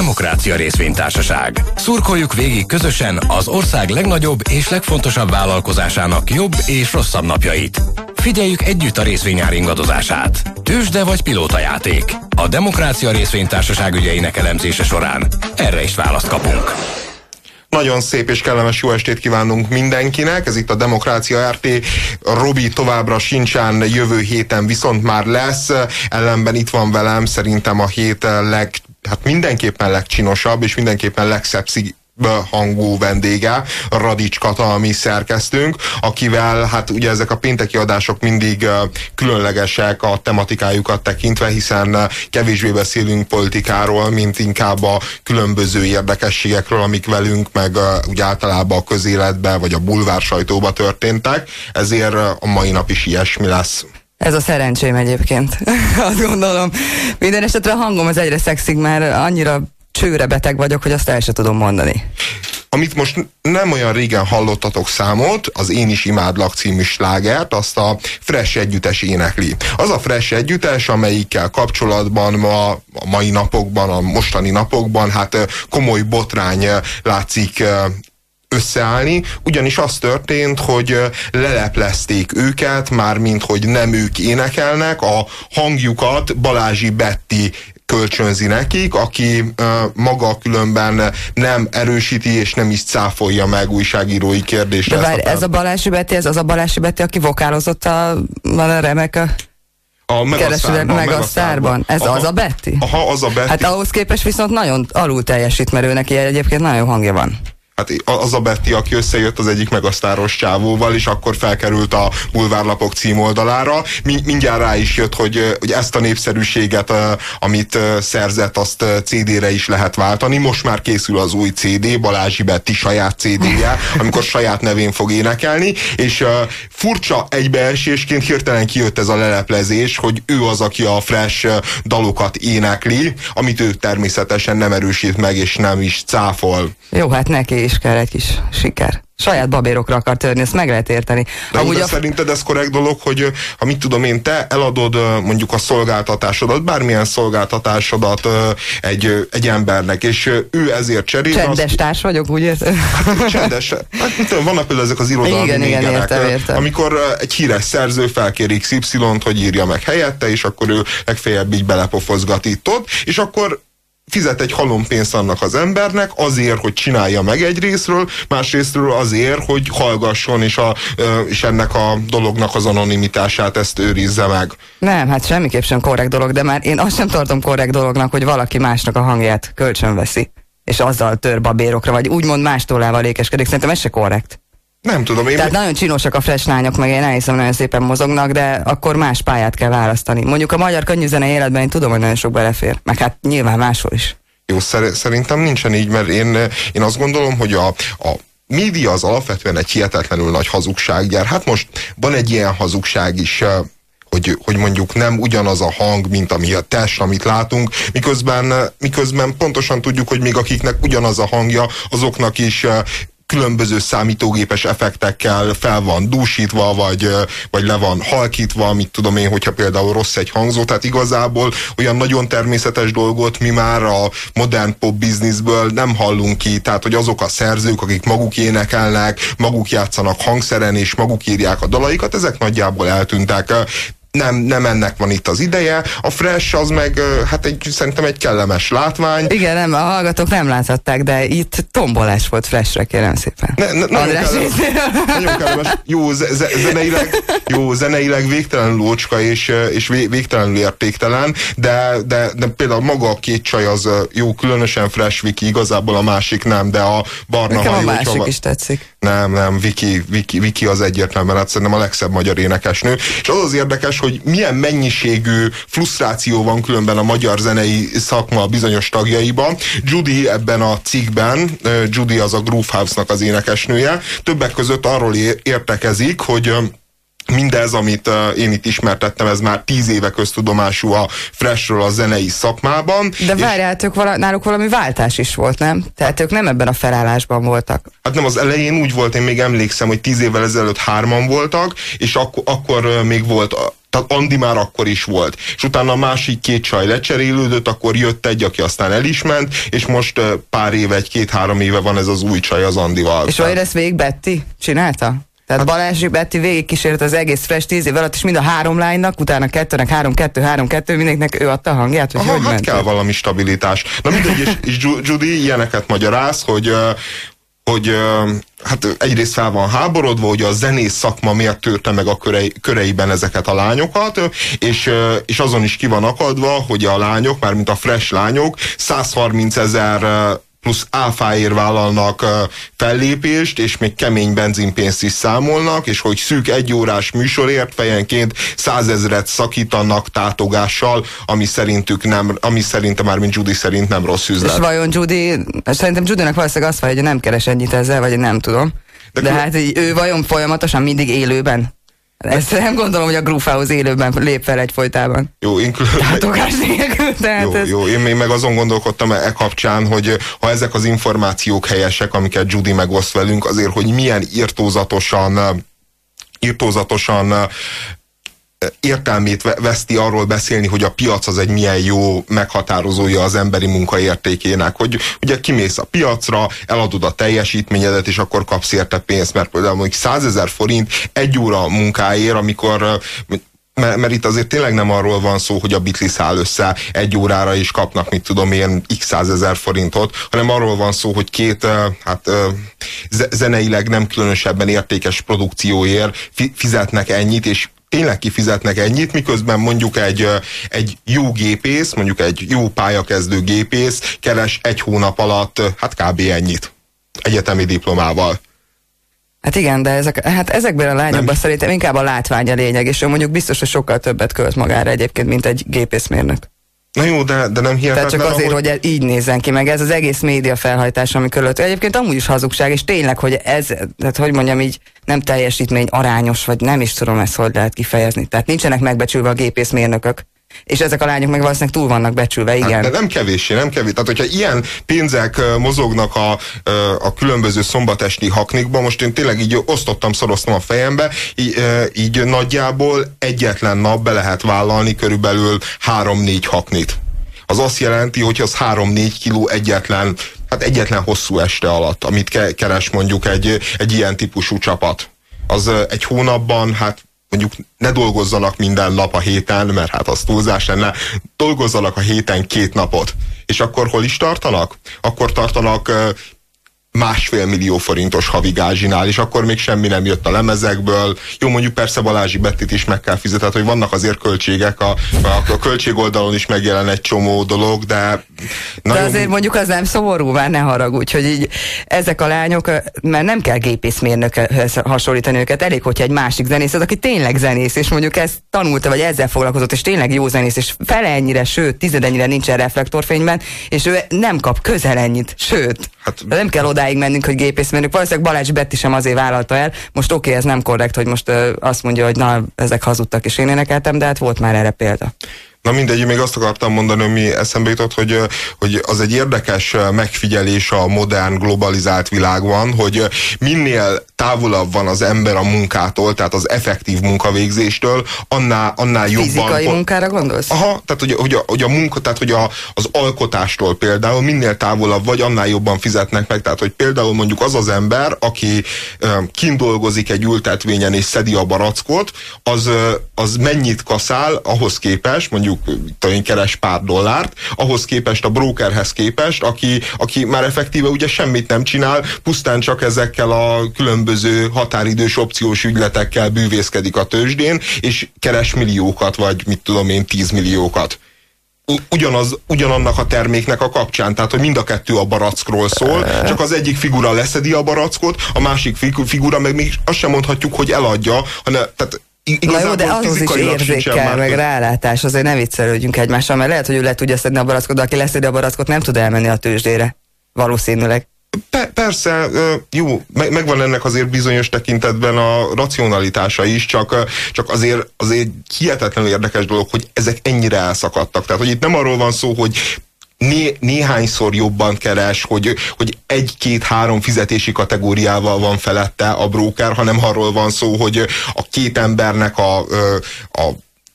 Demokrácia Részvénytársaság. Szurkoljuk végig közösen az ország legnagyobb és legfontosabb vállalkozásának jobb és rosszabb napjait. Figyeljük együtt a részvényár ingadozását. Tősde vagy játék. A Demokrácia Részvénytársaság ügyeinek elemzése során erre is választ kapunk. Nagyon szép és kellemes jó estét kívánunk mindenkinek. Ez itt a Demokrácia RT. Robi továbbra sincsen, jövő héten viszont már lesz. Ellenben itt van velem szerintem a hét leg, hát mindenképpen legcsinosabb és mindenképpen legszebb hangú vendége, Radics Kata, mi szerkesztőnk, akivel hát ugye ezek a pénteki adások mindig különlegesek a tematikájukat tekintve, hiszen kevésbé beszélünk politikáról, mint inkább a különböző érdekességekről, amik velünk, meg úgy általában a közéletben, vagy a bulvár sajtóba történtek, ezért a mai nap is ilyesmi lesz. Ez a szerencsém egyébként, azt gondolom. Minden esetre a hangom az egyre szexig, mert annyira csőre beteg vagyok, hogy azt el sem tudom mondani. Amit most nem olyan régen hallottatok számot, az Én is imádlak című slágert, azt a Fresh együttes énekli. Az a Fresh együttes, amelyikkel kapcsolatban ma, a mai napokban, a mostani napokban, hát komoly botrány látszik összeállni, ugyanis az történt, hogy leleplezték őket, mármint hogy nem ők énekelnek, a hangjukat Balázsi Betti kölcsönzi nekik, aki uh, maga különben nem erősíti és nem is cáfolja meg újságírói kérdésre. De várj, ez a Balási Beti, ez az a Balási Beti, aki vokálozott a, a remek a... A Megasztárban. Megasztárban. Ez aha, az a Betty? Aha, az a Betty. Hát ahhoz képest viszont nagyon alul teljesít, mert ő neki egyébként nagyon hangja van hát az a Betty, aki összejött az egyik megasztáros csávóval, és akkor felkerült a bulvárlapok címoldalára. Mindjárt rá is jött, hogy, hogy ezt a népszerűséget, amit szerzett, azt CD-re is lehet váltani. Most már készül az új CD, Balázsi Betty saját CD-je, amikor saját nevén fog énekelni, és furcsa egybeesésként hirtelen kijött ez a leleplezés, hogy ő az, aki a Fresh dalokat énekli, amit ő természetesen nem erősít meg, és nem is cáfol. Jó, hát neki is kell egy kis siker. Saját babérokra akar törni, ezt meg lehet érteni. De, Amúgy de a... szerinted ez korrekt dolog, hogy ha mit tudom én, te eladod mondjuk a szolgáltatásodat, bármilyen szolgáltatásodat egy, egy embernek, és ő ezért cserél. Csendes azt... társ vagyok, úgy érted? Hát, csendes. Hát, mit tudom, vannak például ezek az irodalmi igen, igen, értem, értem. amikor egy híres szerző felkér XY-t, hogy írja meg helyette, és akkor ő legfeljebb így belepofozgat itt ott, és akkor fizet egy halompénzt annak az embernek azért, hogy csinálja meg egy részről, másrésztről azért, hogy hallgasson, és, a, és ennek a dolognak az anonimitását ezt őrizze meg. Nem, hát semmiképp sem korrekt dolog, de már én azt sem tartom korrekt dolognak, hogy valaki másnak a hangját kölcsönveszi, és azzal tör babérokra, vagy úgymond más tollával lékeskedik. Szerintem ez se korrekt. Nem tudom, én... Tehát nagyon csinosak a fresh lányok, meg én elhiszem, nagyon szépen mozognak, de akkor más pályát kell választani. Mondjuk a magyar könnyűzene életben én tudom, hogy nagyon sok belefér, meg hát nyilván máshol is. Jó, szerintem nincsen így, mert én, én azt gondolom, hogy a, a média az alapvetően egy hihetetlenül nagy hazugsággyár. Hát most van egy ilyen hazugság is, hogy, hogy mondjuk nem ugyanaz a hang, mint ami a test, amit látunk, miközben, miközben pontosan tudjuk, hogy még akiknek ugyanaz a hangja, azoknak is különböző számítógépes effektekkel fel van dúsítva, vagy, vagy le van halkítva, mit tudom én, hogyha például rossz egy hangzó, tehát igazából olyan nagyon természetes dolgot mi már a modern pop bizniszből nem hallunk ki, tehát hogy azok a szerzők, akik maguk énekelnek, maguk játszanak hangszeren, és maguk írják a dalaikat, ezek nagyjából eltűntek nem, nem ennek van itt az ideje. A Fresh az meg, hát egy, szerintem egy kellemes látvány. Igen, nem, a hallgatók nem láthatták, de itt tombolás volt Freshre, kérem szépen. Ne, ne, nagyon, kellemes, nagyon kellemes. Jó, ze, zeneileg, jó, zeneileg végtelenül ócska és, és végtelenül értéktelen, de, de, de például maga a két csaj az jó, különösen Fresh Viki, igazából a másik nem, de a barna Nekem hajó, a másik is tetszik. Nem, nem, Viki, Viki, Viki az egyértelműen, hát szerintem a legszebb magyar énekesnő. És az az érdekes, hogy milyen mennyiségű frusztráció van különben a magyar zenei szakma bizonyos tagjaiban. Judy ebben a cikkben, Judy az a Groove House-nak az énekesnője, többek között arról értekezik, hogy mindez, amit én itt ismertettem, ez már tíz éve köztudomású a Freshről a zenei szakmában. De várjál, ők vala, náluk valami váltás is volt, nem? Tehát ők nem ebben a felállásban voltak. Hát nem, az elején úgy volt, én még emlékszem, hogy tíz évvel ezelőtt hárman voltak, és ak- akkor még volt tehát Andi már akkor is volt. És utána a másik két csaj lecserélődött, akkor jött egy, aki aztán el is ment, és most pár éve, egy-két-három éve van ez az új csaj az Andival. És vagy ezt végig Betty csinálta? Tehát hát, Balázsi Betty végig kísért az egész Fresh 10 év alatt, és mind a három lánynak, utána kettőnek, három, kettő, három, kettő, mindenkinek ő adta a hangját, hogy Aha, hogy hát ment? kell valami stabilitás. Na mindegy, és, és Judy ilyeneket magyaráz, hogy hogy hát egyrészt fel van háborodva, hogy a zenész szakma miért törte meg a körei, köreiben ezeket a lányokat, és, és azon is ki van akadva, hogy a lányok, mármint a fresh lányok 130 ezer plusz áfáért vállalnak fellépést, és még kemény benzinpénzt is számolnak, és hogy szűk egy órás műsorért fejenként százezret szakítanak tátogással, ami szerintük nem, ami szerintem már, mint Judy szerint nem rossz üzlet. És vajon Judy, szerintem Judynak valószínűleg azt van, hogy nem keres ennyit ezzel, vagy nem tudom. De, De hát ő vajon folyamatosan mindig élőben? Ezt nem gondolom, hogy a Grufához élőben lép fel egyfolytában. Jó, én Tátogás nélkül, tehát jó, ez... jó, én még meg azon gondolkodtam e kapcsán, hogy ha ezek az információk helyesek, amiket Judy megoszt velünk, azért, hogy milyen írtózatosan írtózatosan értelmét veszti arról beszélni, hogy a piac az egy milyen jó meghatározója az emberi munka értékének, hogy ugye kimész a piacra, eladod a teljesítményedet, és akkor kapsz érte pénzt, mert például mondjuk 100 ezer forint egy óra munkáért, amikor mert, mert itt azért tényleg nem arról van szó, hogy a Beatles áll össze egy órára is kapnak, mit tudom én, x százezer forintot, hanem arról van szó, hogy két hát, zeneileg nem különösebben értékes produkcióért fizetnek ennyit, és tényleg kifizetnek ennyit, miközben mondjuk egy, egy jó gépész, mondjuk egy jó pályakezdő gépész keres egy hónap alatt, hát kb. ennyit egyetemi diplomával. Hát igen, de ezek, hát ezekben a lányokban nem. szerintem inkább a látvány a lényeg, és ő mondjuk biztos, hogy sokkal többet költ magára egyébként, mint egy gépészmérnök. Na jó, de, de nem hihetetlen. Tehát csak azért, ahogy... hogy így nézzen ki, meg ez az egész média felhajtás, ami körülött. Egyébként amúgy is hazugság, és tényleg, hogy ez, tehát hogy mondjam így, nem teljesítmény arányos, vagy nem is tudom ezt, hogy lehet kifejezni. Tehát nincsenek megbecsülve a gépészmérnökök. És ezek a lányok meg valószínűleg túl vannak becsülve, igen. Hát, de nem kevéssé, nem kevés. Tehát, hogyha ilyen pénzek mozognak a, a különböző szombatesti haknikban, most én tényleg így osztottam, szoroztam a fejembe, így, így nagyjából egyetlen nap be lehet vállalni körülbelül három-négy haknit. Az azt jelenti, hogy az három-négy kiló egyetlen, hát egyetlen hosszú este alatt, amit ke keres mondjuk egy, egy ilyen típusú csapat. Az egy hónapban, hát mondjuk ne dolgozzanak minden nap a héten, mert hát az túlzás lenne, dolgozzanak a héten két napot. És akkor hol is tartanak? Akkor tartanak másfél millió forintos havigázsinál, és akkor még semmi nem jött a lemezekből. Jó, mondjuk persze Balázsi Bettit is meg kell fizetni, hogy vannak azért költségek, a, a, a költségoldalon is megjelen egy csomó dolog, de... De azért mondjuk az nem szomorú, már ne haragudj, hogy így ezek a lányok, mert nem kell gépészmérnökhez hasonlítani őket, elég, hogyha egy másik zenész, az, aki tényleg zenész, és mondjuk ezt tanulta, vagy ezzel foglalkozott, és tényleg jó zenész, és fele ennyire, sőt, tizedennyire nincsen reflektorfényben, és ő nem kap közel ennyit, sőt, hát, nem kell oda odáig mennünk, hogy gépészmérnök. Valószínűleg Balázs Betti sem azért vállalta el. Most oké, okay, ez nem korrekt, hogy most ö, azt mondja, hogy na, ezek hazudtak, és én énekeltem, de hát volt már erre példa. Na mindegy, még azt akartam mondani, ami eszembe jutott, hogy, hogy az egy érdekes megfigyelés a modern, globalizált világban, hogy minél távolabb van az ember a munkától, tehát az effektív munkavégzéstől, annál, annál jobban... Fizikai munkára gondolsz? Aha, tehát hogy, hogy, a, hogy a munka, tehát hogy a, az alkotástól például minél távolabb vagy, annál jobban fizetnek meg. Tehát, hogy például mondjuk az az ember, aki kint dolgozik egy ültetvényen és szedi a barackot, az, az mennyit kaszál ahhoz képest, mondjuk talán keres pár dollárt, ahhoz képest a brokerhez képest, aki, aki már effektíve ugye semmit nem csinál, pusztán csak ezekkel a különböző különböző határidős opciós ügyletekkel bűvészkedik a tőzsdén, és keres milliókat, vagy mit tudom én, tízmilliókat. Ugyanaz, ugyanannak a terméknek a kapcsán, tehát hogy mind a kettő a barackról szól, csak az egyik figura leszedi a barackot, a másik figura meg még azt sem mondhatjuk, hogy eladja, hanem tehát Na jó, de ahhoz is érzékel, meg rálátás, azért ne viccelődjünk egymással, mert lehet, hogy ő le tudja szedni a barackot, de aki leszedi a barackot, nem tud elmenni a tőzsdére. Valószínűleg. Pe persze, jó, meg, megvan ennek azért bizonyos tekintetben a racionalitása is, csak, csak azért, azért hihetetlenül érdekes dolog, hogy ezek ennyire elszakadtak. Tehát, hogy itt nem arról van szó, hogy né, néhányszor jobban keres, hogy, hogy egy-két-három fizetési kategóriával van felette a broker, hanem arról van szó, hogy a két embernek a, a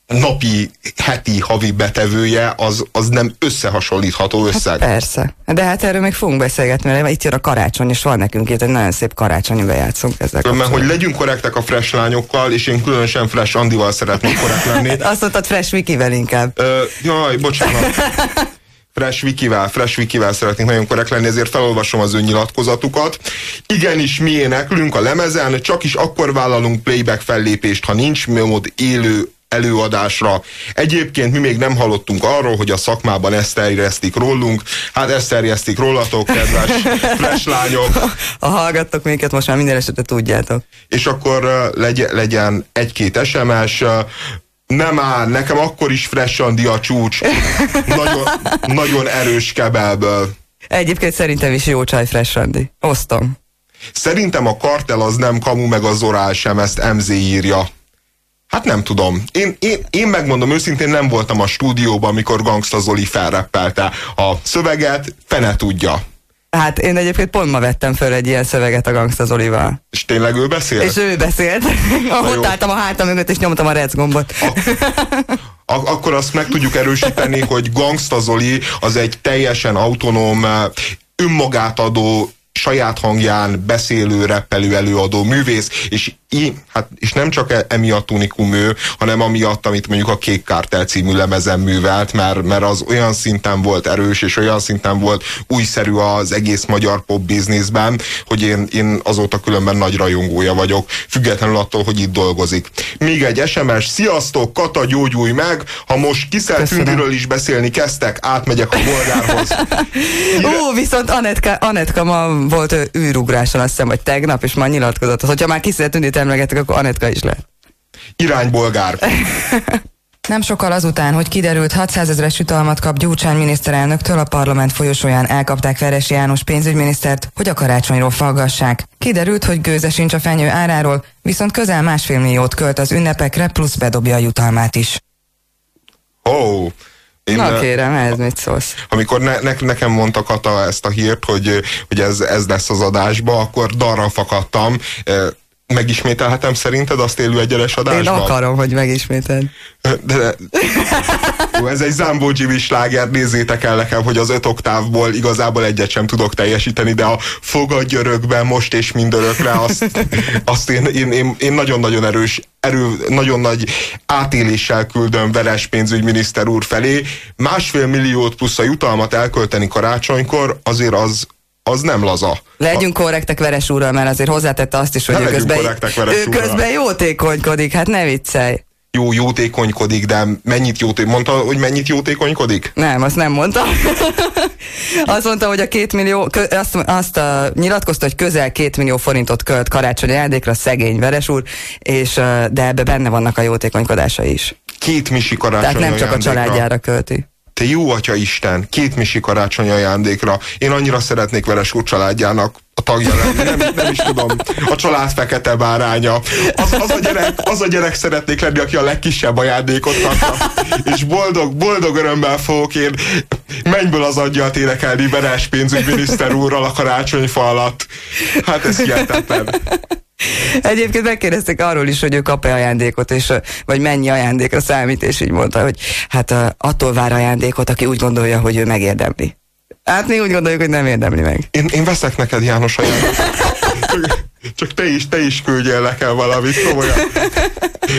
napi, heti, havi betevője, az, az nem összehasonlítható összeg. Hát persze. De hát erről még fogunk beszélgetni, mert itt jön a karácsony, és van nekünk itt egy nagyon szép karácsonyi bejátszunk ezzel. Mert hogy legyünk korrektek a fresh lányokkal, és én különösen fresh Andival szeretnék korrekt lenni. Azt mondtad fresh Wikivel inkább. Ö, jaj, bocsánat. Fresh Wikivel, Fresh Wikivel szeretnénk nagyon korrekt lenni, ezért felolvasom az önnyilatkozatukat. Igenis, mi éneklünk a lemezen, csak is akkor vállalunk playback fellépést, ha nincs mód élő előadásra. Egyébként mi még nem hallottunk arról, hogy a szakmában ezt terjesztik rólunk. Hát ezt terjesztik rólatok, kedves fresh lányok. Ha hallgattok minket, most már minden esetre tudjátok. És akkor legyen, legyen egy-két SMS, nem áll, nekem akkor is fresh Andi a csúcs. Nagyon, nagyon erős kebelből. Egyébként szerintem is jó csaj fresh Andi. Osztom. Szerintem a kartel az nem kamu, meg a Zorál sem, ezt MZ írja. Hát nem tudom. Én, én, én megmondom őszintén, nem voltam a stúdióban, amikor Gangsta Zoli felreppelte a szöveget, fene tudja. Hát én egyébként pont ma vettem föl egy ilyen szöveget a Gangsta Zolival. És tényleg ő beszélt? És ő beszélt. Ott álltam a hátam mögött, és nyomtam a rec gombot. Ak akkor azt meg tudjuk erősíteni, hogy Gangsta Zoli az egy teljesen autonóm, önmagát adó saját hangján beszélő, reppelő előadó művész, és, í, hát, és nem csak e, emiatt unikum ő, hanem amiatt, amit mondjuk a Kék Kártel című lemezen művelt, mert, mert az olyan szinten volt erős, és olyan szinten volt újszerű az egész magyar pop bizniszben, hogy én, én azóta különben nagy rajongója vagyok, függetlenül attól, hogy itt dolgozik. Még egy SMS, sziasztok, Kata, gyógyulj meg, ha most Kiszel Tündiről is beszélni kezdtek, átmegyek a bolgárhoz. Ó, viszont Anetka, Anetka ma volt űrugráson, azt hiszem, vagy tegnap, és már nyilatkozott. Hogyha már Kiszel Tündit emlegetek, akkor Anetka is lehet. Irány bolgár. Nem sokkal azután, hogy kiderült 600 ezeres jutalmat kap Gyurcsány miniszterelnöktől, a parlament folyosóján elkapták Veres János pénzügyminisztert, hogy a karácsonyról faggassák. Kiderült, hogy gőze sincs a fenyő áráról, viszont közel másfél milliót költ az ünnepekre, plusz bedobja a jutalmát is. Oh. Én, Na kérem, ez mit szólsz? Amikor ne, ne, nekem mondta Kata ezt a hírt, hogy, hogy ez, ez lesz az adásba, akkor darra fakadtam. Megismételhetem szerinted azt élő egyenes adásban? Én akarom, hogy megismételd. De, de, jó, ez egy Zambó Jimmy sláger, nézzétek el nekem, hogy az öt oktávból igazából egyet sem tudok teljesíteni, de a fogadj örökben most és mindörökre, azt, azt én, én, én, én nagyon-nagyon erős, erő, nagyon nagy átéléssel küldöm Veres pénzügyminiszter úr felé. Másfél milliót plusz a jutalmat elkölteni karácsonykor, azért az, az nem laza. Legyünk korrektek Veres úrral, mert azért hozzátette azt is, hogy ő közben, ő közben jótékonykodik, hát ne viccelj. Jó, jótékonykodik, de mennyit jótékonykodik? Mondta, hogy mennyit jótékonykodik? Nem, azt nem mondta. azt mondta, hogy a két millió, azt, azt a, nyilatkozta, hogy közel két millió forintot költ karácsonyi ajándékra szegény Veres úr, és, de ebbe benne vannak a jótékonykodása is. Két misi karácsonyi Tehát nem csak a családjára költi te jó atya Isten, két misi karácsony ajándékra. Én annyira szeretnék Veres úr családjának a tagja lenni, nem, nem is tudom. A család fekete báránya. Az, az, a gyerek, az a gyerek szeretnék lenni, aki a legkisebb ajándékot kapja. És boldog, boldog örömmel fogok én mennyből az adjat énekelni Veres pénzügyminiszter úrral a karácsonyfa alatt. Hát ez hihetetlen. Egyébként megkérdezték arról is, hogy ő kap-e ajándékot, és, vagy mennyi ajándékra számít, és így mondta, hogy hát attól vár ajándékot, aki úgy gondolja, hogy ő megérdemli. Hát mi úgy gondoljuk, hogy nem érdemli meg. Én, én veszek neked János ajándékot. Csak te is, te is küldjél nekem valamit, komolyan.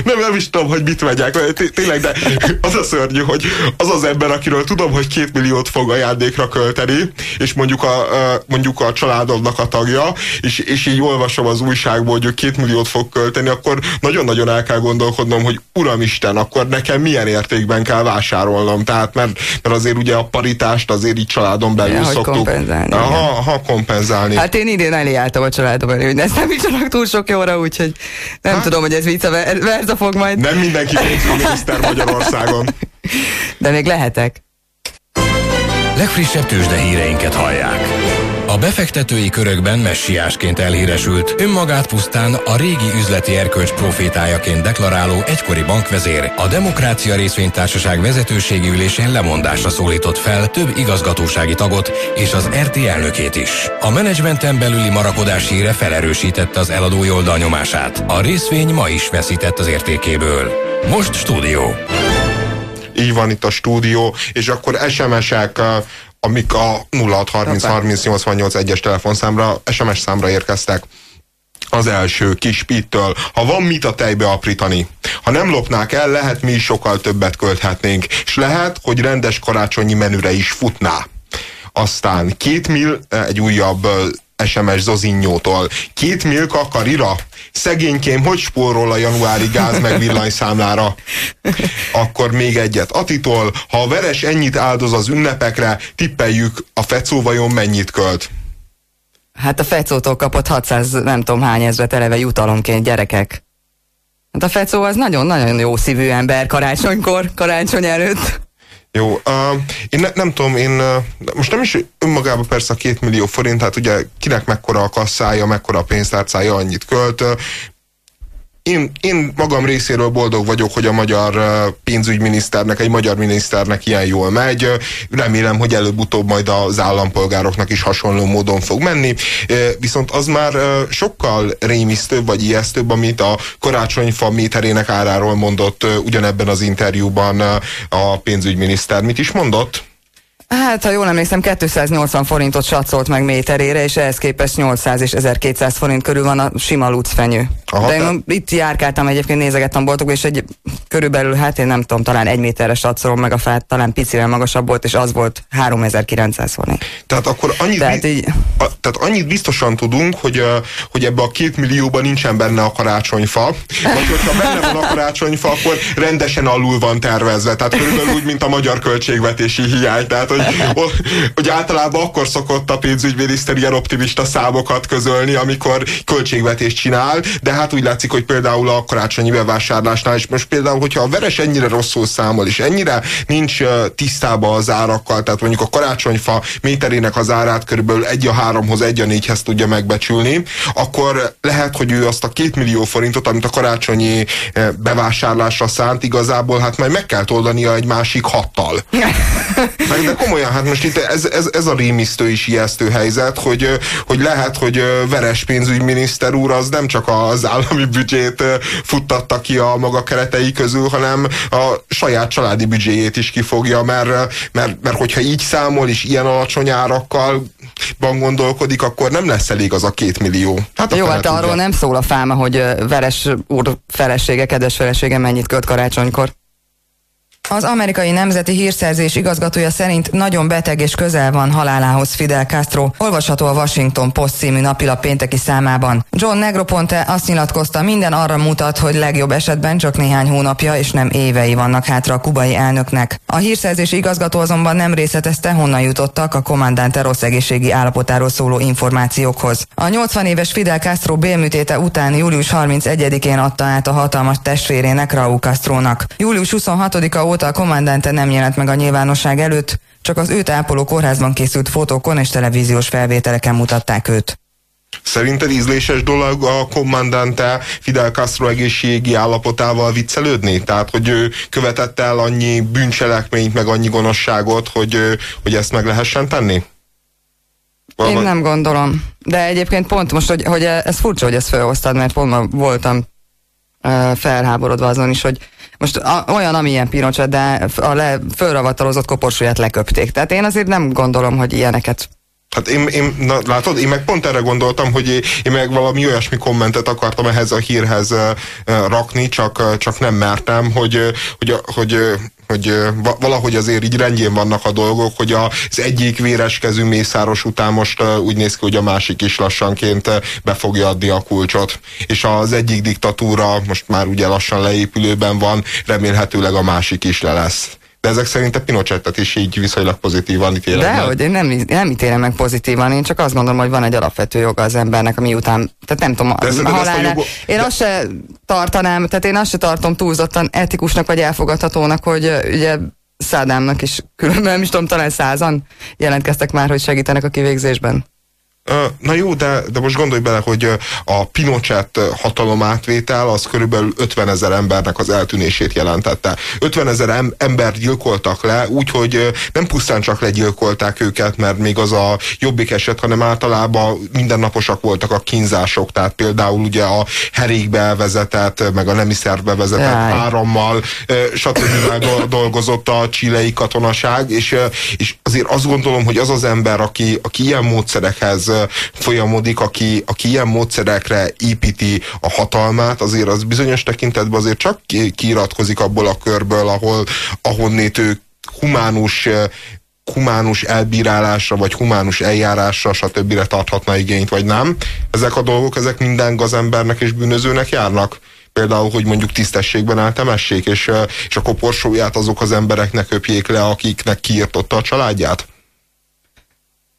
Nem, nem is tudom, hogy mit vegyek. Tényleg, de az a szörnyű, hogy az az ember, akiről tudom, hogy két milliót fog ajándékra költeni, és mondjuk a, mondjuk a családomnak a tagja, és, és így olvasom az újságból, hogy ő két milliót fog költeni, akkor nagyon-nagyon el kell gondolkodnom, hogy uramisten, akkor nekem milyen értékben kell vásárolnom. Tehát, mert, mert azért ugye a paritást azért így családon belül ja, szoktuk. Kompenzálni. Ha, ha kompenzálni. Hát én idén elé álltam a családom elé, hogy ezt nem is túl sok jóra, úgyhogy nem hát? tudom, hogy ez vicca verza fog majd. Nem mindenki pénzügyminiszter Magyarországon. De még lehetek. Legfrissebb tőzsde híreinket hallják. A befektetői körökben messiásként elhíresült, önmagát pusztán a régi üzleti erkölcs profétájaként deklaráló egykori bankvezér a Demokrácia Részvénytársaság vezetőségi ülésén lemondásra szólított fel több igazgatósági tagot és az RT elnökét is. A menedzsmenten belüli marakodás híre felerősítette az eladói oldal nyomását. A részvény ma is veszített az értékéből. Most stúdió. Így van itt a stúdió, és akkor SMS-ek, amik a 0630 30 88 1-es telefonszámra, SMS számra érkeztek. Az első kis pittől. Ha van mit a tejbe aprítani, ha nem lopnák el, lehet mi is sokkal többet költhetnénk, és lehet, hogy rendes karácsonyi menüre is futná. Aztán két mil, egy újabb SMS Zozinyótól. Két milka karira? Szegénykém, hogy spórol a januári gáz meg villanyszámlára? Akkor még egyet Atitól. Ha a veres ennyit áldoz az ünnepekre, tippeljük, a Fecó vajon mennyit költ? Hát a Fecótól kapott 600 nem tudom hány ezret eleve jutalomként gyerekek. Hát a Fecó az nagyon-nagyon jó szívű ember karácsonykor, karácsony előtt. Jó, uh, én ne, nem tudom, én uh, most nem is önmagában persze a két millió forint, hát ugye kinek mekkora a kasszája, mekkora a pénztárcája, annyit költ. Uh, én, én magam részéről boldog vagyok, hogy a magyar pénzügyminiszternek, egy magyar miniszternek ilyen jól megy. Remélem, hogy előbb-utóbb majd az állampolgároknak is hasonló módon fog menni. Viszont az már sokkal rémisztőbb vagy ijesztőbb, amit a karácsonyfa méterének áráról mondott ugyanebben az interjúban a pénzügyminiszter. Mit is mondott? Hát, ha jól emlékszem, 280 forintot satszolt meg méterére, és ehhez képest 800 és 1200 forint körül van a sima lucfenyő. Aha, De én te... itt járkáltam egyébként, nézegettem boltokba, és egy körülbelül, hát én nem tudom, talán egy méterre satszolom meg a fát, talán picivel magasabb volt, és az volt 3900 forint. Tehát akkor annyit, tehát, így... a, tehát annyit biztosan tudunk, hogy, hogy ebbe a két millióban nincsen benne a karácsonyfa, vagy hogyha benne van a karácsonyfa, akkor rendesen alul van tervezve. Tehát körülbelül úgy, mint a magyar költségvetési hiány. Tehát, hogy, hogy általában akkor szokott a pénzügyminiszter ilyen optimista számokat közölni, amikor költségvetést csinál, de hát úgy látszik, hogy például a karácsonyi bevásárlásnál is most például, hogyha a veres ennyire rosszul számol, és ennyire nincs tisztába az árakkal, tehát mondjuk a karácsonyfa méterének az árát körülbelül egy a háromhoz, egy a négyhez tudja megbecsülni, akkor lehet, hogy ő azt a két millió forintot, amit a karácsonyi bevásárlásra szánt, igazából hát majd meg kell toldania egy másik hattal. de komolyan, hát most itt ez, ez, ez a rémisztő is ijesztő helyzet, hogy, hogy lehet, hogy veres pénzügyminiszter úr az nem csak az állami büdzsét futtatta ki a maga keretei közül, hanem a saját családi büdzséjét is kifogja, mert, mert, mert hogyha így számol, és ilyen alacsony árakkal gondolkodik, akkor nem lesz elég az a két millió. Hát Jó, hát arról nem szól a fáma, hogy Veres úr felesége, kedves felesége mennyit költ karácsonykor. Az amerikai nemzeti hírszerzés igazgatója szerint nagyon beteg és közel van halálához Fidel Castro. Olvasható a Washington Post című napilap pénteki számában. John Negroponte azt nyilatkozta, minden arra mutat, hogy legjobb esetben csak néhány hónapja és nem évei vannak hátra a kubai elnöknek. A hírszerzés igazgató azonban nem részletezte, honnan jutottak a kommandante rossz egészségi állapotáról szóló információkhoz. A 80 éves Fidel Castro bélműtéte után július 31-én adta át a hatalmas testvérének Raúl Castronak. Július 26-a óta a kommandante nem jelent meg a nyilvánosság előtt, csak az őt ápoló kórházban készült fotókon és televíziós felvételeken mutatták őt. Szerinted ízléses dolog a kommandante Fidel Castro egészségi állapotával viccelődni? Tehát, hogy ő követett el annyi bűncselekményt, meg annyi gonoszságot, hogy, hogy ezt meg lehessen tenni? Én nem gondolom. De egyébként pont most, hogy, hogy ez furcsa, hogy ezt felhoztad, mert pont ma voltam felháborodva azon is, hogy most a, olyan, amilyen Pinochet, de a le, fölravatalozott koporsóját leköpték. Tehát én azért nem gondolom, hogy ilyeneket Hát én, én na, látod, én meg pont erre gondoltam, hogy én meg valami olyasmi kommentet akartam ehhez a hírhez rakni, csak, csak nem mertem, hogy, hogy, hogy hogy valahogy azért így rendjén vannak a dolgok, hogy az egyik véreskezű mészáros után most úgy néz ki, hogy a másik is lassanként be fogja adni a kulcsot. És az egyik diktatúra most már ugye lassan leépülőben van, remélhetőleg a másik is le lesz. De ezek szerint a Pinochettet is így viszonylag pozitívan ítélem De hogy én nem, nem ítélem meg pozitívan, én csak azt gondolom, hogy van egy alapvető joga az embernek, ami után, tehát nem tudom, de halálnál, jogó... én de... azt se tartanám, tehát én azt se tartom túlzottan etikusnak vagy elfogadhatónak, hogy ugye Szádámnak is különben, nem is tudom, talán százan jelentkeztek már, hogy segítenek a kivégzésben. Na jó, de, de most gondolj bele, hogy a Pinochet hatalomátvétel az körülbelül 50 ezer embernek az eltűnését jelentette. 50 ezer ember gyilkoltak le, úgyhogy nem pusztán csak legyilkolták őket, mert még az a jobbik eset, hanem általában mindennaposak voltak a kínzások, tehát például ugye a herékbe vezetett, meg a nemi szervbe vezetett Jaj. árammal, stb. dolgozott a csilei katonaság, és, és azért azt gondolom, hogy az az ember, aki, aki ilyen módszerekhez folyamodik, aki, aki ilyen módszerekre építi a hatalmát, azért az bizonyos tekintetben azért csak kiiratkozik abból a körből, ahol ahonnét ő humánus humánus elbírálásra, vagy humánus eljárásra, stb. tarthatna igényt, vagy nem. Ezek a dolgok, ezek minden gazembernek és bűnözőnek járnak. Például, hogy mondjuk tisztességben eltemessék, és, és a koporsóját azok az embereknek köpjék le, akiknek kiirtotta a családját.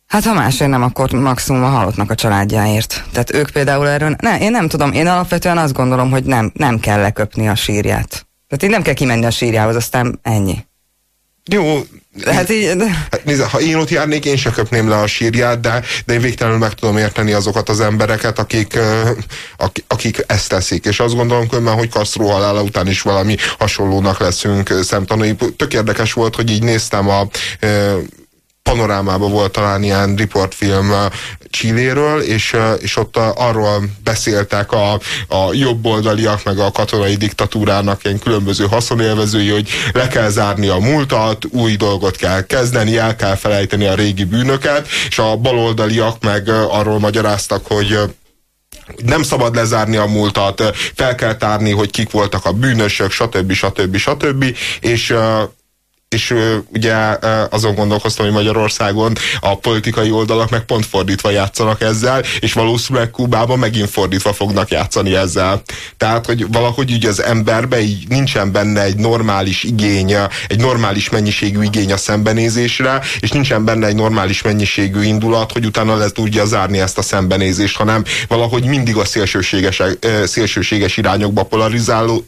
Hát ha másért nem, akkor maximum a halottnak a családjáért. Tehát ők például erről, ne, én nem tudom, én alapvetően azt gondolom, hogy nem, nem kell leköpni a sírját. Tehát így nem kell kimenni a sírjához, aztán ennyi. Jó, Hát így... Hát nézd, ha én ott járnék, én se köpném le a sírját, de, de én végtelenül meg tudom érteni azokat az embereket, akik, akik ezt teszik. És azt gondolom különben, hogy Castro halála után is valami hasonlónak leszünk szemtanúi. Tök érdekes volt, hogy így néztem a panorámában volt talán ilyen riportfilm Csilléről, és, és ott arról beszéltek a, a jobboldaliak, meg a katonai diktatúrának ilyen különböző haszonélvezői, hogy le kell zárni a múltat, új dolgot kell kezdeni, el kell felejteni a régi bűnöket, és a baloldaliak meg arról magyaráztak, hogy nem szabad lezárni a múltat, fel kell tárni, hogy kik voltak a bűnösök, stb. stb. stb. És és ugye azon gondolkoztam, hogy Magyarországon a politikai oldalak meg pont fordítva játszanak ezzel, és valószínűleg Kubában megint fordítva fognak játszani ezzel. Tehát, hogy valahogy így az emberbe így nincsen benne egy normális igény, egy normális mennyiségű igény a szembenézésre, és nincsen benne egy normális mennyiségű indulat, hogy utána le tudja zárni ezt a szembenézést, hanem valahogy mindig a szélsőséges, szélsőséges irányokba polarizáló,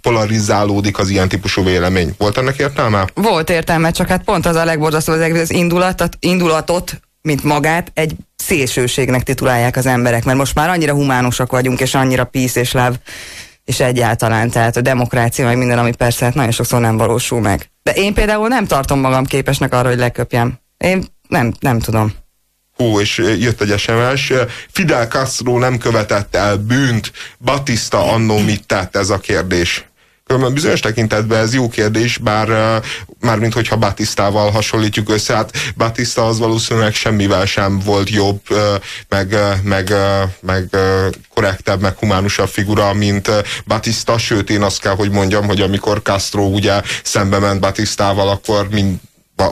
polarizálódik az ilyen típusú vélemény. Volt ennek értelme? Volt értelme, csak hát pont az a legborzasztóbb, az, az indulatot, indulatot, mint magát, egy szélsőségnek titulálják az emberek, mert most már annyira humánusak vagyunk, és annyira písz és láv, és egyáltalán, tehát a demokrácia, meg minden, ami persze hát nagyon sokszor nem valósul meg. De én például nem tartom magam képesnek arra, hogy leköpjem. Én nem, nem tudom. Hú, és jött egy SMS. Fidel Castro nem követett el bűnt, Batista annó mit tett ez a kérdés? Bizonyos tekintetben ez jó kérdés, bár már mint hogyha Batisztával hasonlítjuk össze, hát Batista az valószínűleg semmivel sem volt jobb, meg, meg, meg korrektebb, meg humánusabb figura, mint Batista, sőt én azt kell, hogy mondjam, hogy amikor Castro ugye szembe ment Batistával, akkor mind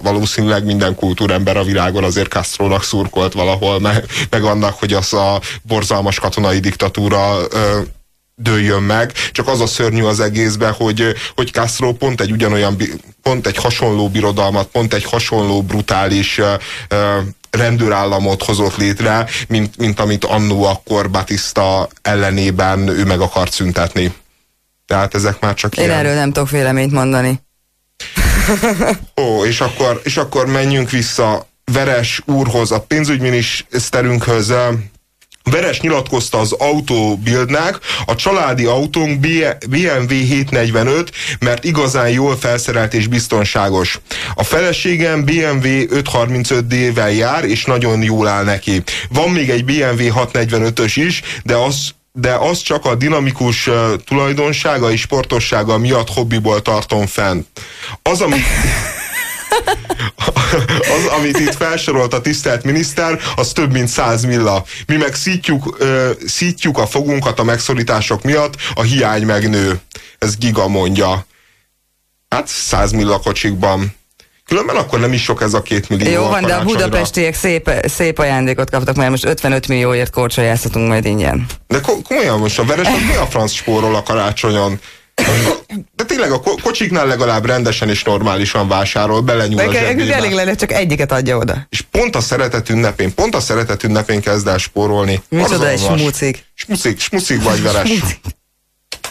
valószínűleg minden kultúrember a világon azért Castro-nak szurkolt valahol, meg, meg annak, hogy az a borzalmas katonai diktatúra dőljön meg, csak az a szörnyű az egészben, hogy, hogy Castro pont egy ugyanolyan, pont egy hasonló birodalmat, pont egy hasonló brutális uh, rendőrállamot hozott létre, mint, mint amit annó akkor Batista ellenében ő meg akart szüntetni. Tehát ezek már csak Én ilyen... erről nem tudok véleményt mondani. Ó, és akkor, és akkor menjünk vissza Veres úrhoz, a pénzügyminiszterünkhöz. Veres nyilatkozta az autóbildnek, a családi autónk BMW 745, mert igazán jól felszerelt és biztonságos. A feleségem BMW 535D-vel jár, és nagyon jól áll neki. Van még egy BMW 645-ös is, de az de az csak a dinamikus uh, tulajdonsága és sportossága miatt hobbiból tartom fenn. Az, amit... az, amit itt felsorolt a tisztelt miniszter, az több mint száz milla. Mi meg szítjuk, ö, szítjuk a fogunkat a megszorítások miatt, a hiány megnő. Ez Giga mondja. Hát száz milla kocsikban. Különben akkor nem is sok ez a két millió. Jó van, de a budapestiek szép, szép ajándékot kaptak, mert most 55 millióért korcsolyázhatunk majd ingyen. De komolyan most a veres, mi a franc spórol a karácsonyon? De tényleg a kocsiknál legalább rendesen és normálisan vásárol, belenyúl a zsebébe. Elég lenne, csak egyiket adja oda. És pont a szeretet ünnepén, pont a szeretet ünnepén kezd el spórolni. Micsoda egy smucik. Smucik, smucik vagy veres.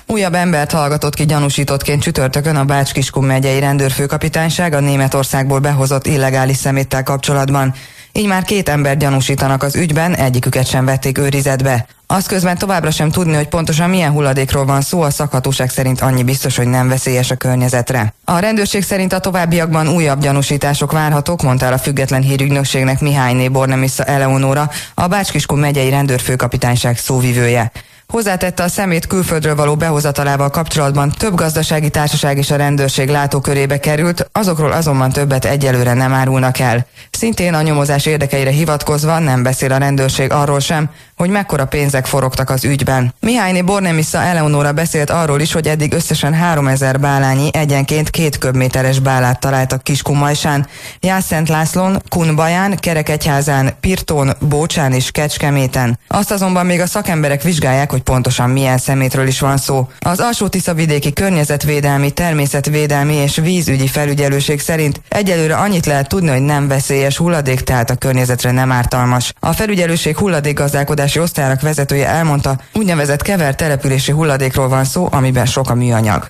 Újabb embert hallgatott ki gyanúsítottként csütörtökön a Bács-Kiskun megyei rendőrfőkapitányság a Németországból behozott illegális szeméttel kapcsolatban. így már két ember gyanúsítanak az ügyben, egyiküket sem vették őrizetbe. Az közben továbbra sem tudni, hogy pontosan milyen hulladékról van szó, a szakhatóság szerint annyi biztos, hogy nem veszélyes a környezetre. A rendőrség szerint a továbbiakban újabb gyanúsítások várhatók, mondta el a független hírügynökségnek Mihályné Bornemissa Eleonora, a Bácskiskun megyei rendőrfőkapitányság szóvivője. Hozzátette a szemét külföldről való behozatalával kapcsolatban több gazdasági társaság és a rendőrség látókörébe került, azokról azonban többet egyelőre nem árulnak el. Szintén a nyomozás érdekeire hivatkozva nem beszél a rendőrség arról sem, hogy mekkora pénzek forogtak az ügyben. Mihályné Bornemissa Eleonora beszélt arról is, hogy eddig összesen 3000 bálányi egyenként két köbméteres bálát találtak Kiskunmajsán, Jászent Lászlón, Kunbaján, Kerekegyházán, Pirtón, Bócsán és Kecskeméten. Azt azonban még a szakemberek vizsgálják, hogy pontosan milyen szemétről is van szó. Az alsó vidéki környezetvédelmi, természetvédelmi és vízügyi felügyelőség szerint egyelőre annyit lehet tudni, hogy nem veszélyes hulladék, tehát a környezetre nem ártalmas. A felügyelőség hulladékgazdálkodás Szállítási Osztályának vezetője elmondta, úgynevezett kevert települési hulladékról van szó, amiben sok a műanyag.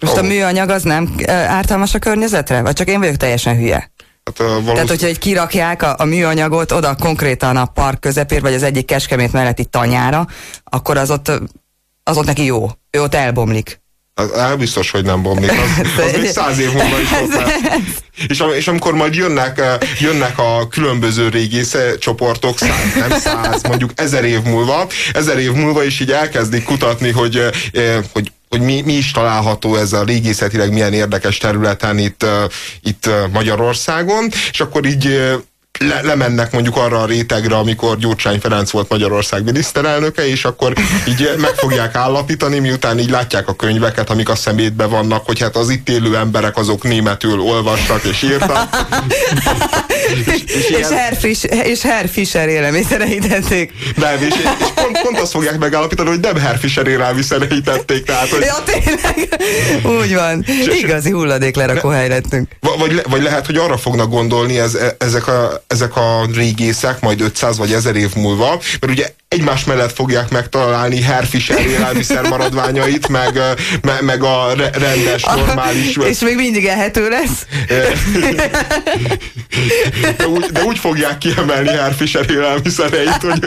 Most oh. a műanyag az nem ártalmas a környezetre? Vagy csak én vagyok teljesen hülye? Hát, valószínű... Tehát, hogyha egy kirakják a, a műanyagot oda konkrétan a park közepér, vagy az egyik keskemét melletti tanyára, akkor az ott, az ott neki jó. Ő ott elbomlik. Az elbiztos, hogy nem bomlik. Az, az még száz év múlva is lesz. És, és amikor majd jönnek, eh, jönnek a különböző régész csoportok, száz, nem száz, mondjuk ezer év múlva, ezer év múlva is így elkezdik kutatni, hogy, eh, eh, hogy hogy mi, mi is található ez a régészetileg milyen érdekes területen itt, itt Magyarországon, és akkor így le, lemennek mondjuk arra a rétegre, amikor Gyurcsány Ferenc volt Magyarország miniszterelnöke, és akkor így meg fogják állapítani, miután így látják a könyveket, amik a szemétbe vannak, hogy hát az itt élő emberek azok németül olvastak és írtak. és, és, és, Herr Fischer, és Herr Fischer élelmiszereit tették. Nem, és, és pont, pont azt fogják megállapítani, hogy nem Herr Fischer élelmiszereit tették. Tehát, hogy... Ja, tényleg? Úgy van. Igazi hulladék lerakó hely lettünk. Vagy, vagy lehet, hogy arra fognak gondolni ez, ezek a ezek a régészek majd 500 vagy 1000 év múlva, mert ugye egymás mellett fogják megtalálni Herfischer élelmiszer maradványait, meg, me, meg a rendes, normális... És még mindig ehető lesz? De úgy, de úgy fogják kiemelni Herfischer élelmiszereit, hogy,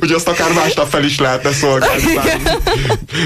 hogy azt akár másnap fel is lehetne szolgálni.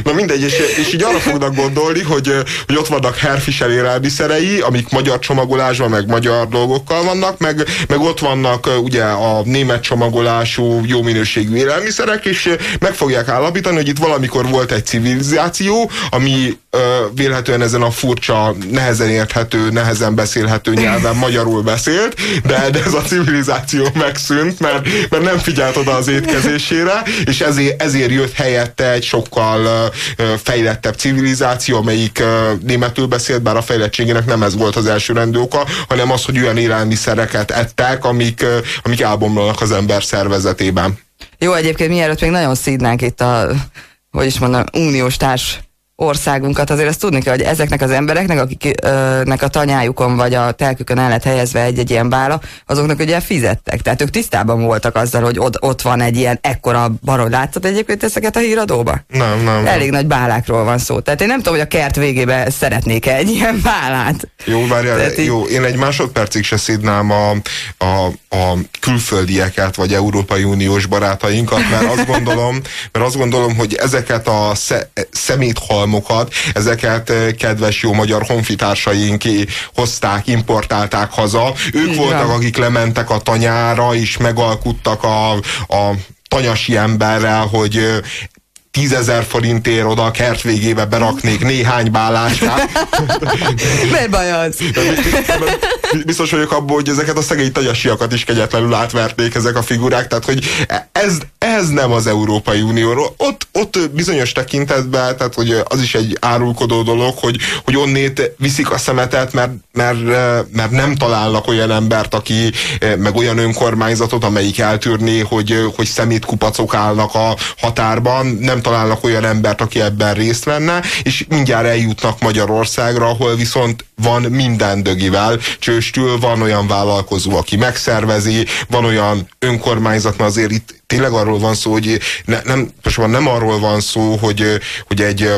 Na mindegy, és, és így arra fognak gondolni, hogy, hogy ott vannak Herfischer élelmiszerei, amik magyar csomagolásban, meg magyar dolgokkal vannak, meg, meg ott vannak ugye a német csomagolású, jó minőségű élelmiszerek, élelmiszerek, és meg fogják állapítani, hogy itt valamikor volt egy civilizáció, ami ö, vélhetően ezen a furcsa, nehezen érthető, nehezen beszélhető nyelven magyarul beszélt, de, de ez a civilizáció megszűnt, mert, mert nem figyelt oda az étkezésére, és ezért, ezért jött helyette egy sokkal ö, fejlettebb civilizáció, amelyik ö, németül beszélt, bár a fejlettségének nem ez volt az első rendő oka, hanem az, hogy olyan élelmiszereket ettek, amik, ö, amik elbomlanak az ember szervezetében. Jó, egyébként mielőtt még nagyon szídnánk itt a, hogy is mondom, uniós társ országunkat, azért azt tudni kell, hogy ezeknek az embereknek, akiknek a tanyájukon vagy a telkükön el lett helyezve egy-egy ilyen bála, azoknak ugye fizettek. Tehát ők tisztában voltak azzal, hogy ott, ott van egy ilyen ekkora barony. Látszott egyébként ezeket a híradóba? Nem, nem. Elég nagy bálákról van szó. Tehát én nem tudom, hogy a kert végébe szeretnék -e egy ilyen bálát. Jó, várjál, így... jó, én egy másodpercig se szídnám a, a, a külföldieket, vagy Európai Uniós barátainkat, mert azt gondolom, mert azt gondolom hogy ezeket a szeméthal alkalmokat, ezeket eh, kedves jó magyar honfitársaink hozták, importálták haza. Ők Igen. voltak, akik lementek a tanyára, és megalkuttak a, a tanyasi emberrel, hogy eh, tízezer forintért oda a kert végébe beraknék néhány báláskát. Miért baj az? Biztos vagyok abból, hogy ezeket a szegény tagyasiakat is kegyetlenül átverték ezek a figurák, tehát hogy ez, ez nem az Európai Unióról. Ott, ott bizonyos tekintetben, tehát hogy az is egy árulkodó dolog, hogy, hogy onnét viszik a szemetet, mert, mert, mert nem találnak olyan embert, aki, meg olyan önkormányzatot, amelyik eltűrné, hogy, hogy szemétkupacok állnak a határban, nem találnak olyan embert, aki ebben részt venne, és mindjárt eljutnak Magyarországra, ahol viszont van minden dögivel, csőstül van olyan vállalkozó, aki megszervezi, van olyan önkormányzat, mert azért itt tényleg arról van szó, hogy ne, nem, most nem arról van szó, hogy, hogy egy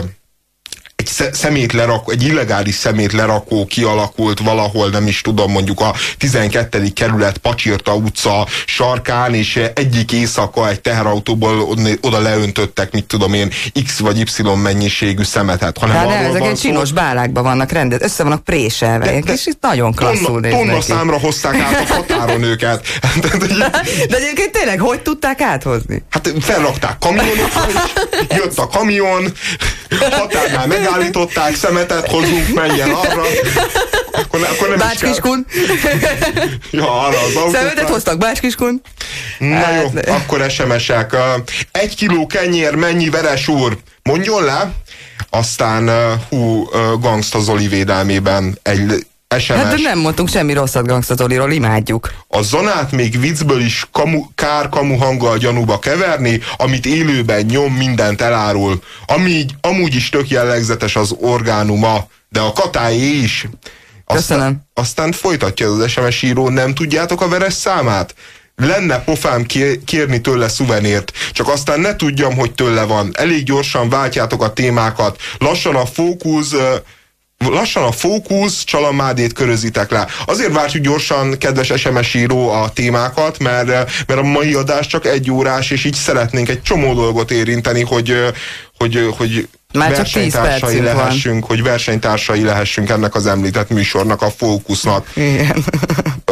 egy szemét lerakó, egy illegális szemét lerakó kialakult valahol, nem is tudom, mondjuk a 12. kerület Pacsirta utca sarkán, és egyik éjszaka egy teherautóból oda leöntöttek, mit tudom én, X vagy Y mennyiségű szemetet. Hanem hát nem, ezek egy csinos bálákban vannak rendet, össze vannak préselve, de, de, és itt nagyon klasszul tonna, tonna számra hozták át a határon őket. de egyébként tényleg, hogy tudták áthozni? Hát felrakták kamionokra, jött a kamion, határnál megállították, szemetet hozunk, menjen arra. Akkor, akkor nem Bácskiskun. ja, arra az autót. Szemetet hoztak Bácskiskun. Na hát, jó, akkor SMS-ek. Egy kiló kenyér, mennyi veres úr? Mondjon le. Aztán hú, Gangsta Zoli védelmében egy SMS. Hát de nem mondtunk semmi rosszat Gangstatoliról, imádjuk. A zonát még viccből is kamu, kár kamu hanggal gyanúba keverni, amit élőben nyom, mindent elárul. Ami, amúgy is tök jellegzetes az orgánuma, de a katáé is. Aztán, Köszönöm. Aztán folytatja az SMS író, nem tudjátok a veres számát? lenne pofám kérni tőle szuvenért, csak aztán ne tudjam, hogy tőle van. Elég gyorsan váltjátok a témákat. Lassan a fókusz lassan a fókusz csalamádét körözitek le. Azért várjuk gyorsan, kedves SMS író a témákat, mert, mert a mai adás csak egy órás, és így szeretnénk egy csomó dolgot érinteni, hogy, hogy, hogy már versenytársai lehessünk, van. hogy versenytársai lehessünk ennek az említett műsornak, a fókusznak. Igen.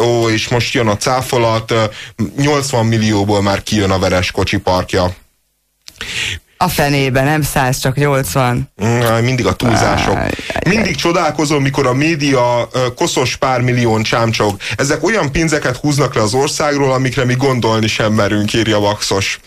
Ó, és most jön a cáfolat, 80 millióból már kijön a veres kocsi parkja. A fenébe, nem száz, csak 80. Mindig a túlzások. Mindig csodálkozom, mikor a média koszos pár millión csámcsog. Ezek olyan pénzeket húznak le az országról, amikre mi gondolni sem merünk, írja Vaxos.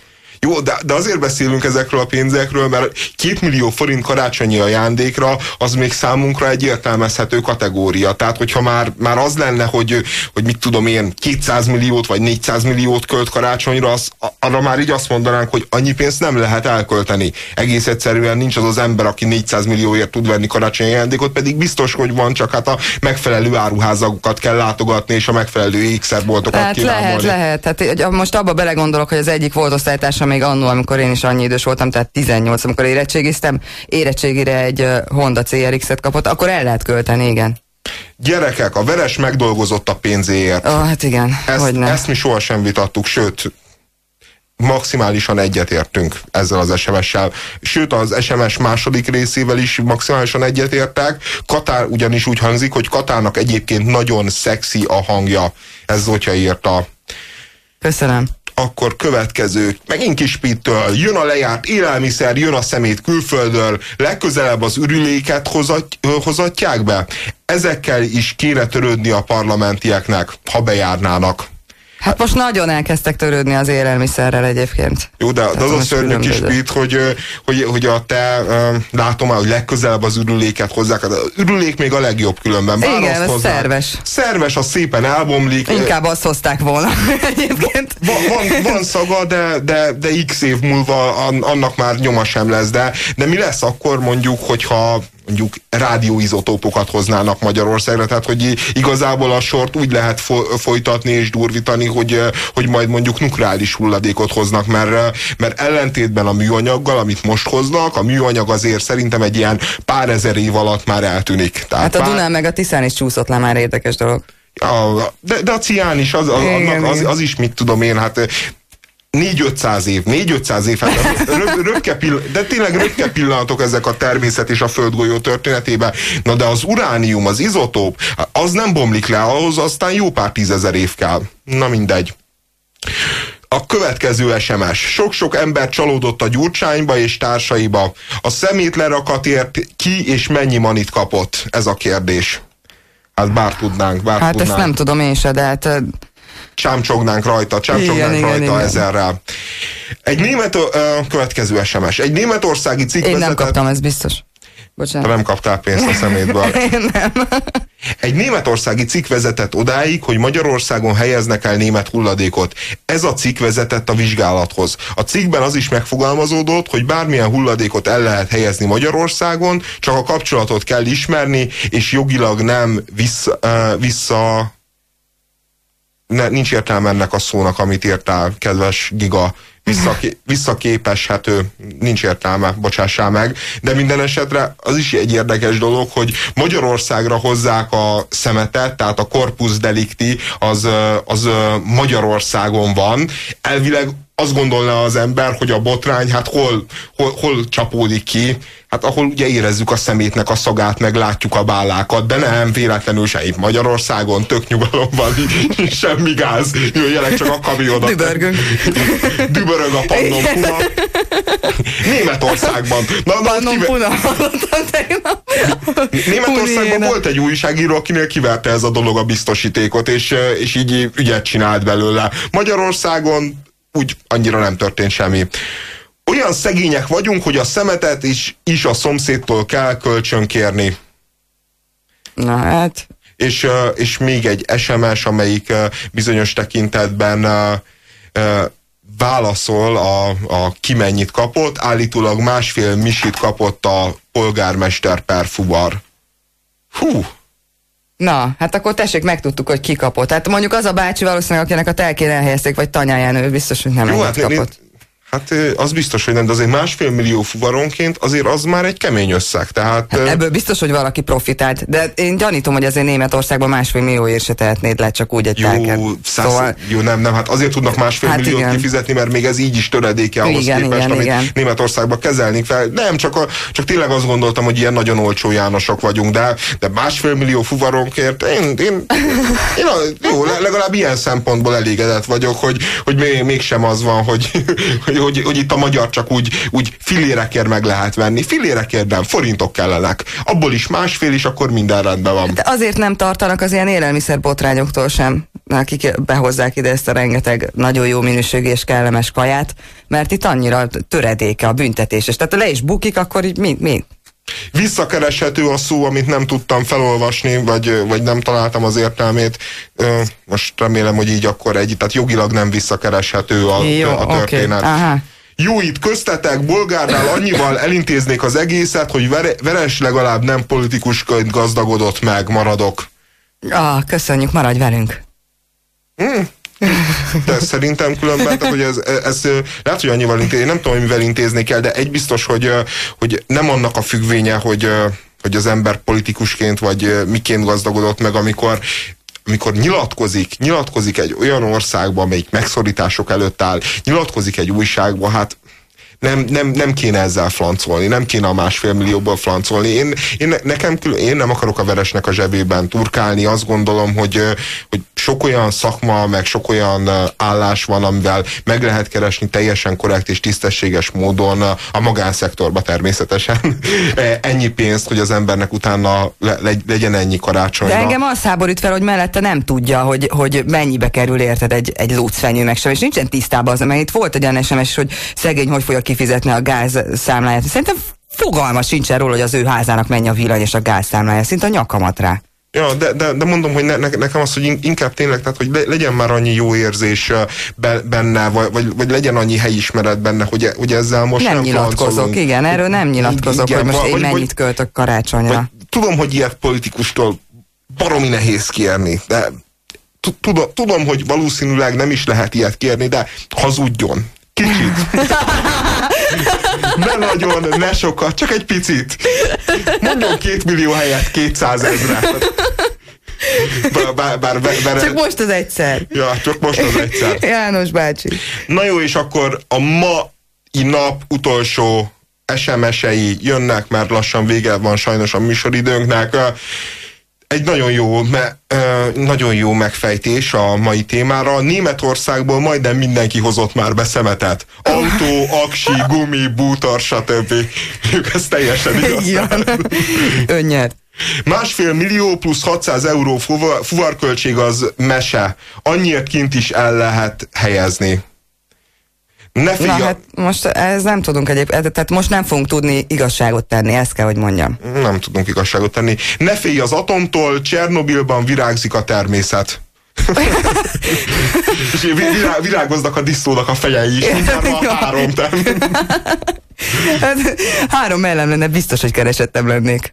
Jó, de, de azért beszélünk ezekről a pénzekről, mert két millió forint karácsonyi ajándékra az még számunkra egy értelmezhető kategória. Tehát, hogyha már, már az lenne, hogy, hogy mit tudom én, 200 milliót vagy 400 milliót költ karácsonyra, az, arra már így azt mondanánk, hogy annyi pénzt nem lehet elkölteni. Egész egyszerűen nincs az az ember, aki 400 millióért tud venni karácsonyi ajándékot, pedig biztos, hogy van, csak hát a megfelelő áruházakat kell látogatni, és a megfelelő ékszerboltokat hát. Lehet, lehet. Hát most abba belegondolok, hogy az egyik volt osztálytársam még annó, amikor én is annyi idős voltam, tehát 18, amikor érettségiztem, érettségire egy Honda CRX-et kapott, akkor el lehet költeni, igen. Gyerekek, a veres megdolgozott a pénzéért. Oh, hát igen, ezt, hogy ezt mi sohasem vitattuk, sőt, maximálisan egyetértünk ezzel az SMS-sel. Sőt, az SMS második részével is maximálisan egyetértek. Katár ugyanis úgy hangzik, hogy Katárnak egyébként nagyon szexi a hangja. Ez Zotya írta. Köszönöm akkor következő, megint Kispittől, jön a lejárt élelmiszer, jön a szemét külföldről, legközelebb az ürüléket hozat, hozatják be. Ezekkel is kéne törődni a parlamentieknek, ha bejárnának. Hát most nagyon elkezdtek törődni az élelmiszerrel egyébként. Jó, de, de az a szörnyű kis bit, hogy, hogy, hogy a te látom hogy legközelebb az ürüléket hozzák. Az ürülék még a legjobb különben. Bár Igen, ez szerves. Szerves, az szépen elbomlik. Inkább azt hozták volna egyébként. Van, van, van szaga, de, de, de x év múlva annak már nyoma sem lesz. De, de mi lesz akkor mondjuk, hogyha mondjuk rádióizotópokat hoznának Magyarországra, tehát hogy igazából a sort úgy lehet folytatni és durvítani, hogy, hogy majd mondjuk nukleáris hulladékot hoznak, mert, mert ellentétben a műanyaggal, amit most hoznak, a műanyag azért szerintem egy ilyen pár ezer év alatt már eltűnik. Tehát hát a pár... Dunán meg a Tiszán is csúszott le már érdekes dolog. A, de, de a cián is, az, az, igen, az, az is mit tudom én, hát 4-500 év, 4-500 év, hát röpke de tényleg röpke pillanatok ezek a természet és a földgolyó történetében. Na de az uránium, az izotóp, az nem bomlik le, ahhoz aztán jó pár tízezer év kell. Na mindegy. A következő SMS. Sok-sok ember csalódott a gyurcsányba és társaiba. A szemét lerakatért ki és mennyi manit kapott? Ez a kérdés. Hát bár tudnánk, bár hát tudnánk. ezt nem tudom én se, de hát csámcsognánk rajta, csámcsognánk igen, rajta igen, ezerrel. Egy német, uh, következő SMS. Egy németországi cikk Én nem kaptam, ez biztos. Bocsánat. Te nem kaptál pénzt a szemétből. Én nem. Egy németországi cikk vezetett odáig, hogy Magyarországon helyeznek el német hulladékot. Ez a cikk vezetett a vizsgálathoz. A cikkben az is megfogalmazódott, hogy bármilyen hulladékot el lehet helyezni Magyarországon, csak a kapcsolatot kell ismerni, és jogilag nem vissza, vissza ne, nincs értelme ennek a szónak, amit írtál, kedves Giga visszaké, visszaképeshető, nincs értelme, bocsássál meg, de minden esetre az is egy érdekes dolog, hogy Magyarországra hozzák a szemetet, tehát a corpus delicti az, az Magyarországon van. Elvileg azt gondolná az ember, hogy a botrány hát hol, hol, hol csapódik ki, hát ahol ugye érezzük a szemétnek a szagát, meg látjuk a bálákat, de nem véletlenül se itt Magyarországon, tök nyugalom van, semmi gáz, jöjjenek csak a kamiodat. Dübörgünk. Dübörög a pannon puna. Németországban. Na, na, pannon kive... puna, Németországban volt egy újságíró, akinél kiverte ez a dolog a biztosítékot, és, és így ügyet csinált belőle. Magyarországon úgy annyira nem történt semmi. Olyan szegények vagyunk, hogy a szemetet is, is a szomszédtól kell kölcsönkérni. Na hát. És, és még egy SMS, amelyik bizonyos tekintetben válaszol a, a ki mennyit kapott, állítólag másfél misit kapott a polgármester per fuvar. Hú, Na, hát akkor tessék, megtudtuk, hogy ki kapott. Hát mondjuk az a bácsi valószínűleg, akinek a telkén elhelyezték, vagy tanyáján, ő biztos, hogy nem Jó, hát kapott. Hát az biztos, hogy nem, de azért másfél millió fuvaronként azért az már egy kemény összeg. Tehát, hát ebből biztos, hogy valaki profitált, de én gyanítom, hogy azért Németországban másfél millióért se tehetnéd le csak úgy egy jó, száz, szóval... jó, nem, nem, hát azért tudnak másfél hát milliót igen. kifizetni, mert még ez így is töredéke ahhoz igen, képest, igen, amit igen. Németországban kezelni fel. Nem, csak, a, csak tényleg azt gondoltam, hogy ilyen nagyon olcsó Jánosok vagyunk, de, de másfél millió fuvaronkért én, én, én, én a, jó, legalább ilyen szempontból elégedett vagyok, hogy, hogy még, mégsem az van, hogy, hogy hogy, hogy itt a magyar csak úgy, úgy filérekért meg lehet venni. Filérekért nem, forintok kellenek. Abból is másfél, is akkor minden rendben van. De azért nem tartanak az ilyen élelmiszer botrányoktól sem, akik behozzák ide ezt a rengeteg nagyon jó minőségű és kellemes kaját, mert itt annyira töredéke a büntetés. És tehát le is bukik, akkor így mi, mi? Visszakereshető a szó, amit nem tudtam felolvasni, vagy, vagy nem találtam az értelmét. Most remélem, hogy így akkor egy, tehát jogilag nem visszakereshető a, Jó, a történet. Okay. Aha. Jó, itt köztetek, bolgárnál annyival elintéznék az egészet, hogy vere, veres legalább nem politikusként gazdagodott meg, maradok. Ah, köszönjük, maradj velünk. Hmm. De szerintem különben, tehát, hogy ez, ez lehet, hogy annyival intézni, nem tudom, hogy mivel intézni kell, de egy biztos, hogy, hogy nem annak a függvénye, hogy, hogy az ember politikusként vagy miként gazdagodott meg, amikor amikor nyilatkozik, nyilatkozik egy olyan országban, amelyik megszorítások előtt áll, nyilatkozik egy újságban, hát nem, nem, nem kéne ezzel flancolni, nem kéne a másfél millióból flancolni. Én, én, nekem külön, én nem akarok a veresnek a zsebében turkálni, azt gondolom, hogy, hogy sok olyan szakma, meg sok olyan állás van, amivel meg lehet keresni teljesen korrekt és tisztességes módon a magánszektorba természetesen e, ennyi pénzt, hogy az embernek utána le, legyen ennyi karácsony. De engem az háborít fel, hogy mellette nem tudja, hogy, hogy mennyibe kerül érted egy, egy lúcfenyő meg sem, és nincsen tisztában az, mert itt volt egy olyan SMS, hogy szegény hogy fogja kifizetni a gáz számláját. Szerintem fogalma sincsen róla, hogy az ő házának mennyi a villany és a gáz számlája. Szinte a nyakamat rá. Ja, de, de, de mondom, hogy ne, ne, nekem az, hogy inkább tényleg, tehát, hogy legyen már annyi jó érzés benne, vagy, vagy, vagy legyen annyi helyismeret benne, hogy, hogy ezzel most nem, nem nyilatkozok, flancolunk. igen, erről nem nyilatkozok, igen, hogy most vagy, én mennyit vagy, költök karácsonyra. Vagy, tudom, hogy ilyet politikustól baromi nehéz kérni, de tudom, tudom, hogy valószínűleg nem is lehet ilyet kérni, de hazudjon. Kicsit. ne nagyon, ne sokat, csak egy picit. Mondjon két millió helyett 200 ezre. Bár, bár, bár, bár, csak most az egyszer. Ja, csak most az egyszer. János bácsi. Na jó, és akkor a mai nap utolsó SMS-ei jönnek, mert lassan vége van sajnos a műsoridőnknek egy nagyon jó, me, nagyon jó megfejtés a mai témára. Németországból majdnem mindenki hozott már be szemetet. Autó, aksi, gumi, bútor, stb. Ez teljesen igaz. Önnyert. Másfél millió plusz 600 euró fuvar, fuvarköltség az mese. Annyiért kint is el lehet helyezni. Ne Na hát most ez nem tudunk egyébként, tehát most nem fogunk tudni igazságot tenni, ezt kell, hogy mondjam. Nem tudunk igazságot tenni. Ne félj az atomtól, Csernobilban virágzik a természet. És virágoznak a disztónak a fejei is, már három Hát, három ellen lenne, biztos, hogy keresettem lennék.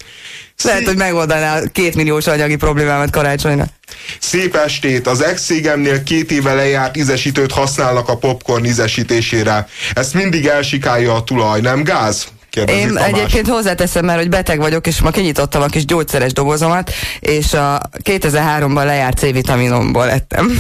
Lehet, hogy megoldaná két milliós anyagi problémámat karácsonyra. Szép estét! Az ex két éve lejárt ízesítőt használnak a popcorn ízesítésére. Ezt mindig elsikálja a tulaj, nem gáz? Kérdezi Én Tamás. egyébként hozzáteszem már, hogy beteg vagyok, és ma kinyitottam a kis gyógyszeres dobozomat, és a 2003-ban lejárt C-vitaminomból lettem.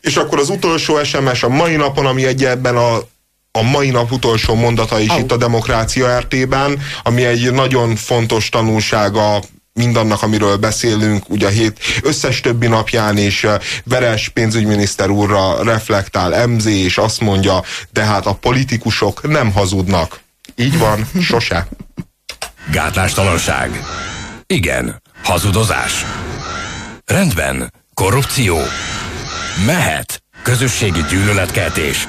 És akkor az utolsó SMS a mai napon, ami egyebben a a mai nap utolsó mondata is oh. itt a Demokrácia RT-ben, ami egy nagyon fontos tanulsága mindannak, amiről beszélünk, ugye a hét összes többi napján is Veres pénzügyminiszter úrra reflektál MZ, és azt mondja, de hát a politikusok nem hazudnak. Így van, sose. Gátlástalanság. Igen. Hazudozás. Rendben. Korrupció. Mehet. Közösségi gyűlöletkeltés.